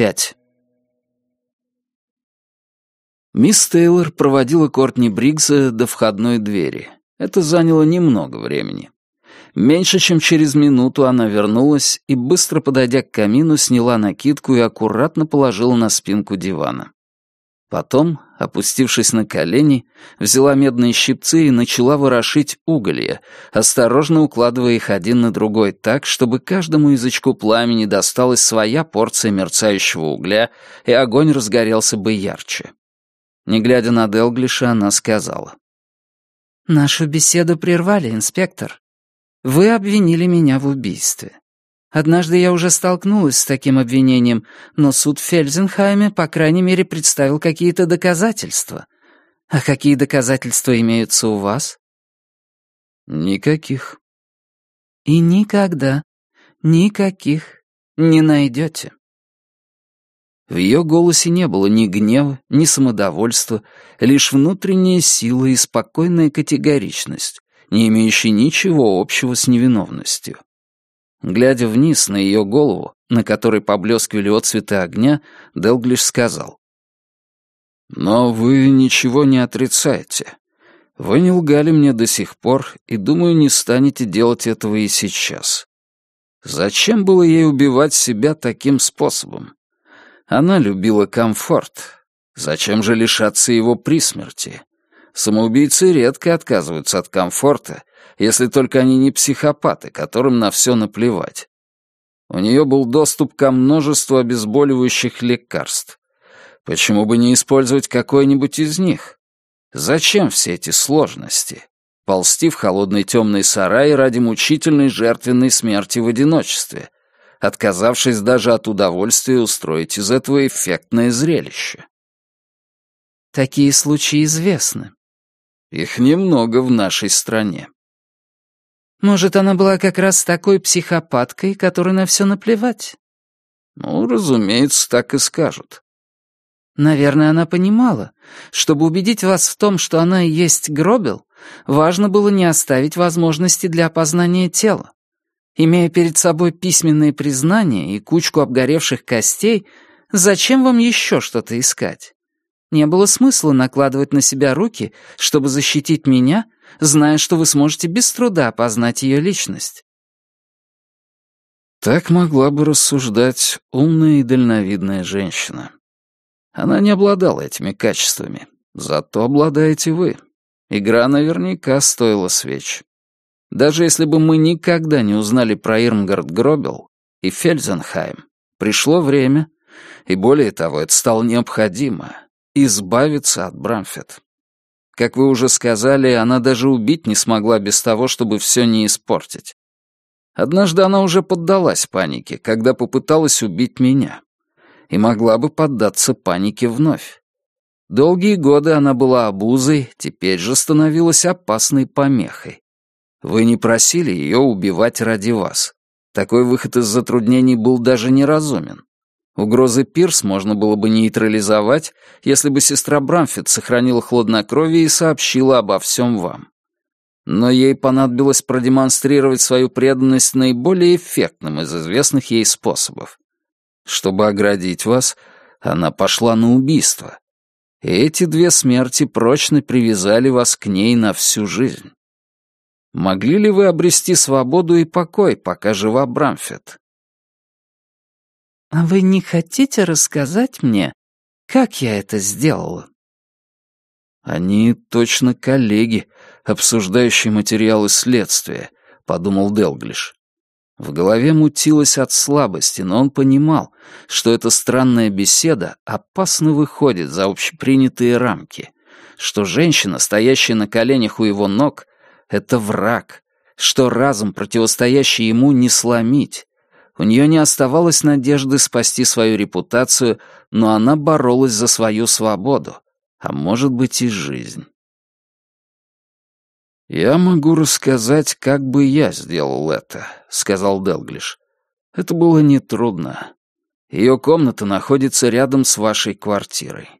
пять. Мисс Тейлор проводила Кортни Бригза до входной двери. Это заняло немного времени. Меньше чем через минуту она вернулась и, быстро подойдя к камину, сняла накидку и аккуратно положила на спинку дивана. Потом, опустившись на колени, взяла медные щипцы и начала ворошить уголья, осторожно укладывая их один на другой так, чтобы каждому язычку пламени досталась своя порция мерцающего угля, и огонь разгорелся бы ярче. Не глядя на Делглиша, она сказала. «Нашу беседу прервали, инспектор. Вы обвинили меня в убийстве. Однажды я уже столкнулась с таким обвинением, но суд в Фельзенхайме, по крайней мере, представил какие-то доказательства. А какие доказательства имеются у вас? Никаких. И никогда, никаких не найдете. В ее голосе не было ни гнева, ни самодовольства, лишь внутренняя сила и спокойная категоричность, не имеющие ничего общего с невиновностью. Глядя вниз на ее голову, на которой поблескивали отцветы огня, Делглиш сказал. «Но вы ничего не отрицаете. Вы не лгали мне до сих пор, и, думаю, не станете делать этого и сейчас. Зачем было ей убивать себя таким способом? Она любила комфорт. Зачем же лишаться его при смерти? Самоубийцы редко отказываются от комфорта, если только они не психопаты, которым на все наплевать. У нее был доступ ко множеству обезболивающих лекарств. Почему бы не использовать какой-нибудь из них? Зачем все эти сложности? Ползти в холодный темный сарай ради мучительной жертвенной смерти в одиночестве, отказавшись даже от удовольствия устроить из этого эффектное зрелище. Такие случаи известны. Их немного в нашей стране. Может, она была как раз такой психопаткой, которой на все наплевать? Ну, разумеется, так и скажут. Наверное, она понимала, чтобы убедить вас в том, что она и есть Гробел, важно было не оставить возможности для опознания тела. Имея перед собой письменные признания и кучку обгоревших костей, зачем вам еще что-то искать? Не было смысла накладывать на себя руки, чтобы защитить меня — зная, что вы сможете без труда опознать ее личность. Так могла бы рассуждать умная и дальновидная женщина. Она не обладала этими качествами, зато обладаете вы. Игра наверняка стоила свеч. Даже если бы мы никогда не узнали про Ирмгард Гробел и Фельзенхайм, пришло время, и более того, это стало необходимо, избавиться от Брамфет. Как вы уже сказали, она даже убить не смогла без того, чтобы все не испортить. Однажды она уже поддалась панике, когда попыталась убить меня. И могла бы поддаться панике вновь. Долгие годы она была обузой, теперь же становилась опасной помехой. Вы не просили ее убивать ради вас. Такой выход из затруднений был даже неразумен. Угрозы Пирс можно было бы нейтрализовать, если бы сестра Брамфит сохранила хладнокровие и сообщила обо всем вам. Но ей понадобилось продемонстрировать свою преданность наиболее эффектным из известных ей способов. Чтобы оградить вас, она пошла на убийство. И эти две смерти прочно привязали вас к ней на всю жизнь. Могли ли вы обрести свободу и покой, пока жива Брамфет? «А вы не хотите рассказать мне, как я это сделала?» «Они точно коллеги, обсуждающие материалы следствия», — подумал Делглиш. В голове мутилось от слабости, но он понимал, что эта странная беседа опасно выходит за общепринятые рамки, что женщина, стоящая на коленях у его ног, — это враг, что разум, противостоящий ему, не сломить, у нее не оставалось надежды спасти свою репутацию, но она боролась за свою свободу, а может быть и жизнь. «Я могу рассказать, как бы я сделал это», — сказал Делглиш. «Это было нетрудно. Ее комната находится рядом с вашей квартирой.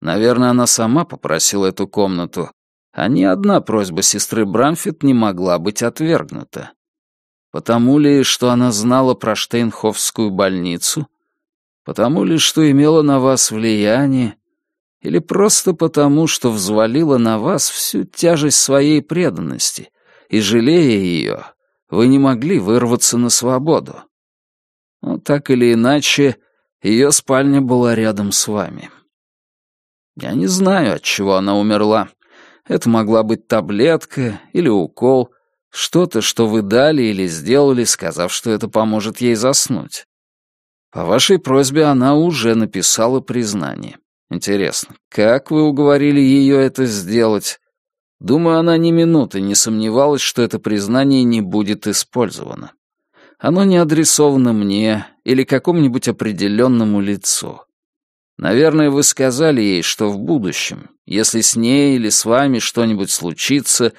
Наверное, она сама попросила эту комнату, а ни одна просьба сестры Брамфит не могла быть отвергнута. Потому ли, что она знала про Штейнхофскую больницу? Потому ли, что имела на вас влияние, или просто потому, что взвалила на вас всю тяжесть своей преданности, и, жалея ее, вы не могли вырваться на свободу. Но так или иначе, ее спальня была рядом с вами. Я не знаю, от чего она умерла. Это могла быть таблетка или укол, что-то, что вы дали или сделали, сказав, что это поможет ей заснуть. По вашей просьбе она уже написала признание. Интересно, как вы уговорили ее это сделать? Думаю, она ни минуты не сомневалась, что это признание не будет использовано. Оно не адресовано мне или какому-нибудь определенному лицу. Наверное, вы сказали ей, что в будущем, если с ней или с вами что-нибудь случится,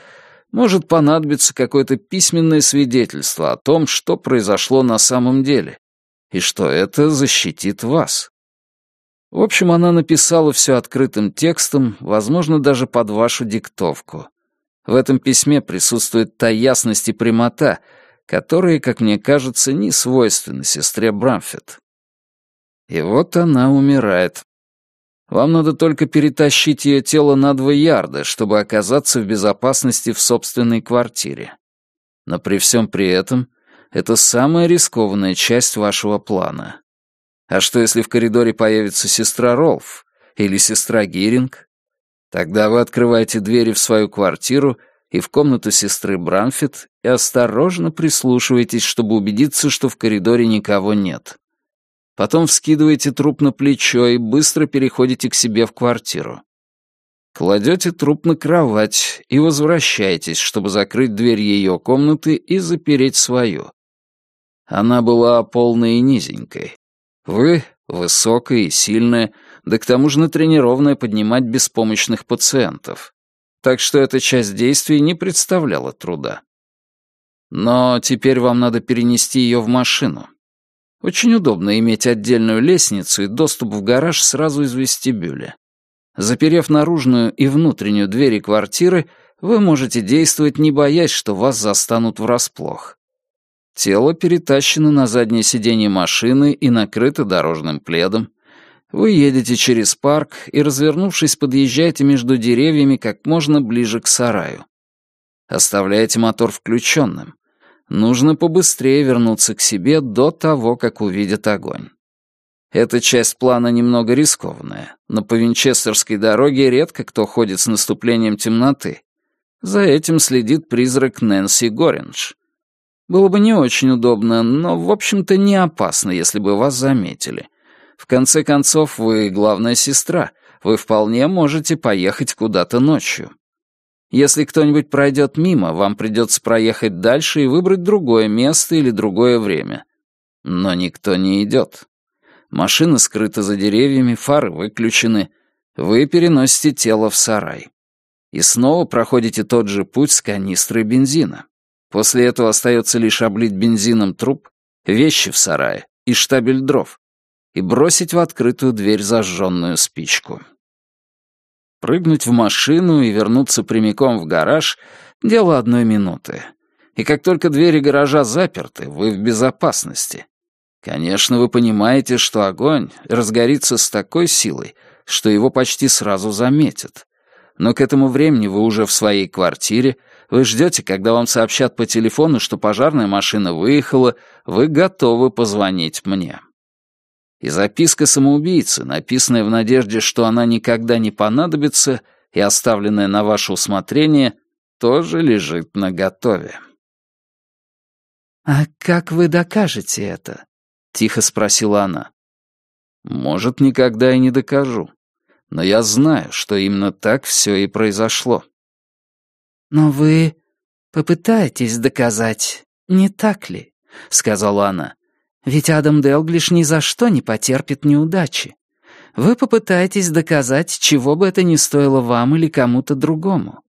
может понадобиться какое-то письменное свидетельство о том, что произошло на самом деле, и что это защитит вас. В общем, она написала все открытым текстом, возможно, даже под вашу диктовку. В этом письме присутствует та ясность и прямота, которые, как мне кажется, не свойственны сестре Брамфет. И вот она умирает. Вам надо только перетащить ее тело на два ярда, чтобы оказаться в безопасности в собственной квартире. Но при всем при этом это самая рискованная часть вашего плана. А что, если в коридоре появится сестра Ролф или сестра Гиринг? Тогда вы открываете двери в свою квартиру и в комнату сестры Брамфит и осторожно прислушиваетесь, чтобы убедиться, что в коридоре никого нет. Потом вскидываете труп на плечо и быстро переходите к себе в квартиру. Кладете труп на кровать и возвращаетесь, чтобы закрыть дверь ее комнаты и запереть свою. Она была полной и низенькой, вы высокая и сильная, да к тому же натренированная поднимать беспомощных пациентов. Так что эта часть действий не представляла труда. Но теперь вам надо перенести ее в машину. Очень удобно иметь отдельную лестницу и доступ в гараж сразу из вестибюля. Заперев наружную и внутреннюю двери квартиры, вы можете действовать, не боясь, что вас застанут врасплох. Тело перетащено на заднее сиденье машины и накрыто дорожным пледом. Вы едете через парк и, развернувшись, подъезжаете между деревьями как можно ближе к сараю. Оставляете мотор включенным. Нужно побыстрее вернуться к себе до того, как увидят огонь. Эта часть плана немного рискованная, но по Винчестерской дороге редко кто ходит с наступлением темноты. За этим следит призрак Нэнси Горинж. Было бы не очень удобно, но, в общем-то, не опасно, если бы вас заметили. В конце концов, вы главная сестра. Вы вполне можете поехать куда-то ночью. Если кто-нибудь пройдет мимо, вам придется проехать дальше и выбрать другое место или другое время. Но никто не идет. Машина скрыта за деревьями, фары выключены. Вы переносите тело в сарай. И снова проходите тот же путь с канистрой бензина. После этого остается лишь облить бензином труп, вещи в сарае и штабель дров и бросить в открытую дверь зажженную спичку. Прыгнуть в машину и вернуться прямиком в гараж — дело одной минуты. И как только двери гаража заперты, вы в безопасности. Конечно, вы понимаете, что огонь разгорится с такой силой, что его почти сразу заметят. Но к этому времени вы уже в своей квартире — вы ждете, когда вам сообщат по телефону, что пожарная машина выехала, вы готовы позвонить мне. И записка самоубийцы, написанная в надежде, что она никогда не понадобится, и оставленная на ваше усмотрение, тоже лежит наготове. «А как вы докажете это?» — тихо спросила она. «Может, никогда и не докажу. Но я знаю, что именно так все и произошло». «Но вы попытаетесь доказать, не так ли?» — сказала она. «Ведь Адам Делглиш ни за что не потерпит неудачи. Вы попытаетесь доказать, чего бы это ни стоило вам или кому-то другому.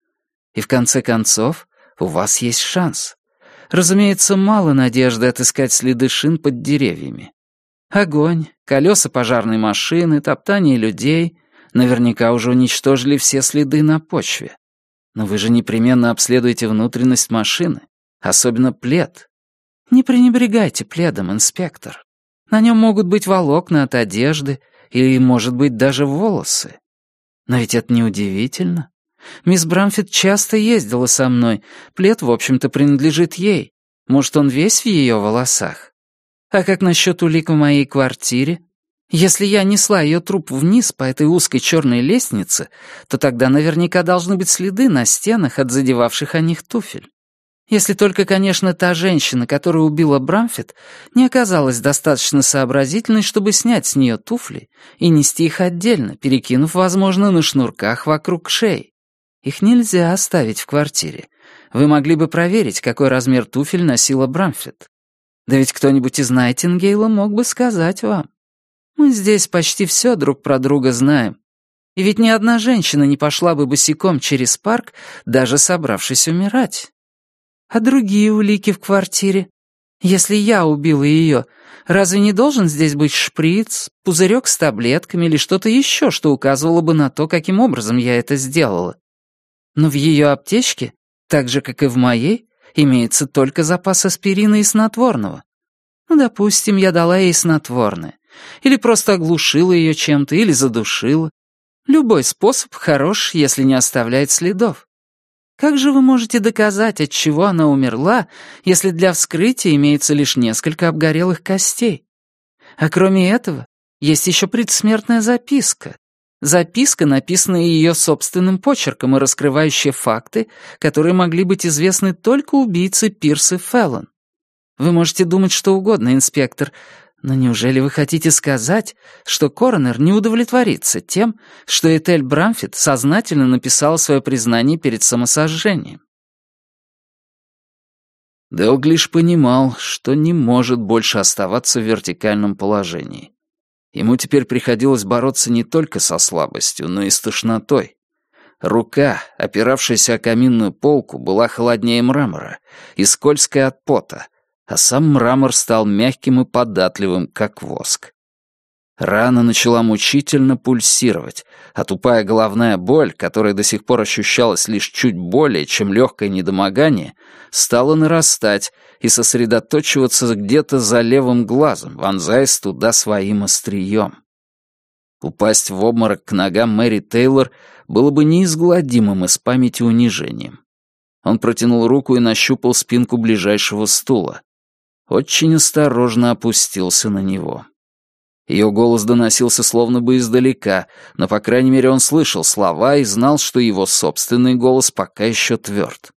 И в конце концов, у вас есть шанс. Разумеется, мало надежды отыскать следы шин под деревьями. Огонь, колеса пожарной машины, топтание людей наверняка уже уничтожили все следы на почве. Но вы же непременно обследуете внутренность машины, особенно плед. Не пренебрегайте пледом, инспектор. На нем могут быть волокна от одежды или, может быть, даже волосы. Но ведь это неудивительно. Мисс Брамфит часто ездила со мной. Плед, в общем-то, принадлежит ей. Может, он весь в ее волосах? А как насчет улик в моей квартире? Если я несла ее труп вниз по этой узкой черной лестнице, то тогда наверняка должны быть следы на стенах от задевавших о них туфель. Если только, конечно, та женщина, которая убила Брамфит, не оказалась достаточно сообразительной, чтобы снять с нее туфли и нести их отдельно, перекинув, возможно, на шнурках вокруг шеи. Их нельзя оставить в квартире. Вы могли бы проверить, какой размер туфель носила Брамфит. Да ведь кто-нибудь из Найтингейла мог бы сказать вам. Мы здесь почти все друг про друга знаем. И ведь ни одна женщина не пошла бы босиком через парк, даже собравшись умирать. А другие улики в квартире? Если я убила ее, разве не должен здесь быть шприц, пузырек с таблетками или что-то еще, что указывало бы на то, каким образом я это сделала? Но в ее аптечке, так же, как и в моей, имеется только запас аспирина и снотворного. Ну, допустим, я дала ей снотворное. Или просто оглушила ее чем-то, или задушила. Любой способ хорош, если не оставляет следов. Как же вы можете доказать, от чего она умерла, если для вскрытия имеется лишь несколько обгорелых костей? А кроме этого, есть еще предсмертная записка. Записка, написанная ее собственным почерком и раскрывающая факты, которые могли быть известны только убийце Пирсы Феллон. Вы можете думать что угодно, инспектор, но неужели вы хотите сказать, что коронер не удовлетворится тем, что Этель Брамфит сознательно написала свое признание перед самосожжением? Делглиш понимал, что не может больше оставаться в вертикальном положении. Ему теперь приходилось бороться не только со слабостью, но и с тошнотой. Рука, опиравшаяся о каминную полку, была холоднее мрамора и скользкая от пота, а сам мрамор стал мягким и податливым, как воск. Рана начала мучительно пульсировать, а тупая головная боль, которая до сих пор ощущалась лишь чуть более, чем легкое недомогание, стала нарастать и сосредоточиваться где-то за левым глазом, вонзаясь туда своим острием. Упасть в обморок к ногам Мэри Тейлор было бы неизгладимым из памяти унижением. Он протянул руку и нащупал спинку ближайшего стула очень осторожно опустился на него. Ее голос доносился словно бы издалека, но, по крайней мере, он слышал слова и знал, что его собственный голос пока еще тверд.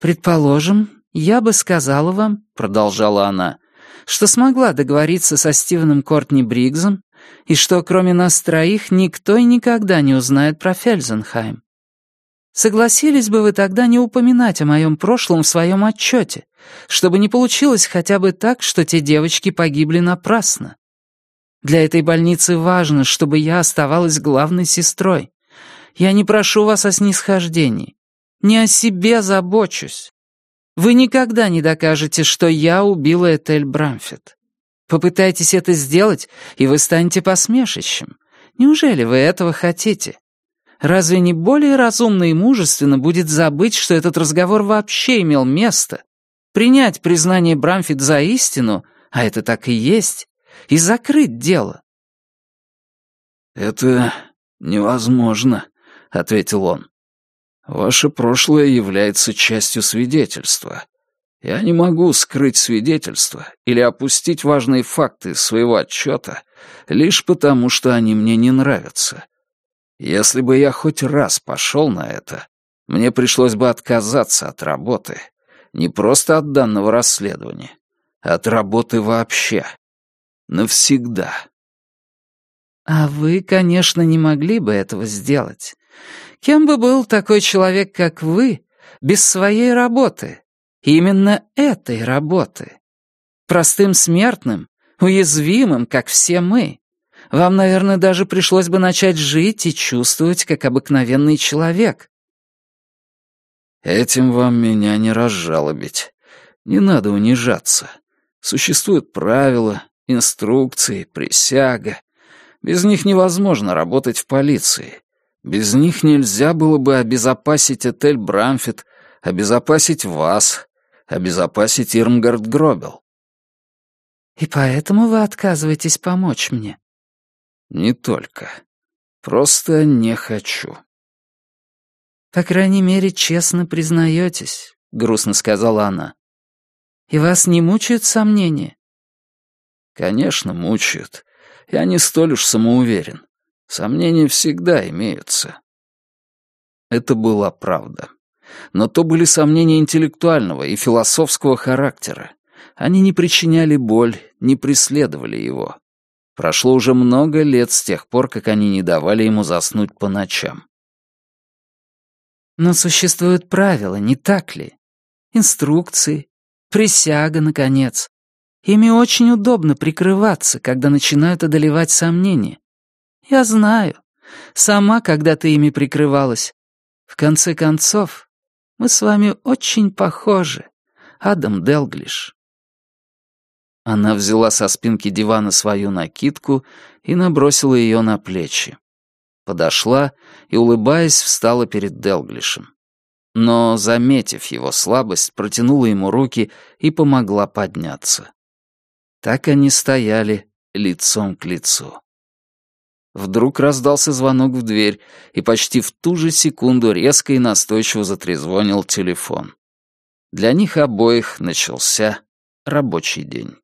«Предположим, я бы сказала вам, — продолжала она, — что смогла договориться со Стивеном Кортни Бригзом и что, кроме нас троих, никто и никогда не узнает про Фельзенхайм. Согласились бы вы тогда не упоминать о моем прошлом в своем отчете, чтобы не получилось хотя бы так, что те девочки погибли напрасно? Для этой больницы важно, чтобы я оставалась главной сестрой. Я не прошу вас о снисхождении. Не о себе забочусь. Вы никогда не докажете, что я убила Этель Брамфет. Попытайтесь это сделать, и вы станете посмешищем. Неужели вы этого хотите? Разве не более разумно и мужественно будет забыть, что этот разговор вообще имел место, принять признание Брамфит за истину, а это так и есть, и закрыть дело? «Это невозможно», — ответил он. «Ваше прошлое является частью свидетельства. Я не могу скрыть свидетельства или опустить важные факты из своего отчета лишь потому, что они мне не нравятся. Если бы я хоть раз пошел на это, мне пришлось бы отказаться от работы. Не просто от данного расследования, от работы вообще. Навсегда. А вы, конечно, не могли бы этого сделать. Кем бы был такой человек, как вы, без своей работы? Именно этой работы. Простым смертным, уязвимым, как все мы. Вам, наверное, даже пришлось бы начать жить и чувствовать, как обыкновенный человек. Этим вам меня не разжалобить. Не надо унижаться. Существуют правила, инструкции, присяга. Без них невозможно работать в полиции. Без них нельзя было бы обезопасить отель Брамфит, обезопасить вас, обезопасить Ирмгард Гробел. И поэтому вы отказываетесь помочь мне?» «Не только. Просто не хочу». «По крайней мере, честно признаетесь», — грустно сказала она. «И вас не мучают сомнения?» «Конечно, мучают. Я не столь уж самоуверен. Сомнения всегда имеются». Это была правда. Но то были сомнения интеллектуального и философского характера. Они не причиняли боль, не преследовали его. Прошло уже много лет с тех пор, как они не давали ему заснуть по ночам. Но существуют правила, не так ли? Инструкции, присяга, наконец. Ими очень удобно прикрываться, когда начинают одолевать сомнения. Я знаю. Сама когда-то ими прикрывалась. В конце концов, мы с вами очень похожи, Адам Делглиш. Она взяла со спинки дивана свою накидку и набросила ее на плечи подошла и, улыбаясь, встала перед Делглишем. Но, заметив его слабость, протянула ему руки и помогла подняться. Так они стояли лицом к лицу. Вдруг раздался звонок в дверь, и почти в ту же секунду резко и настойчиво затрезвонил телефон. Для них обоих начался рабочий день.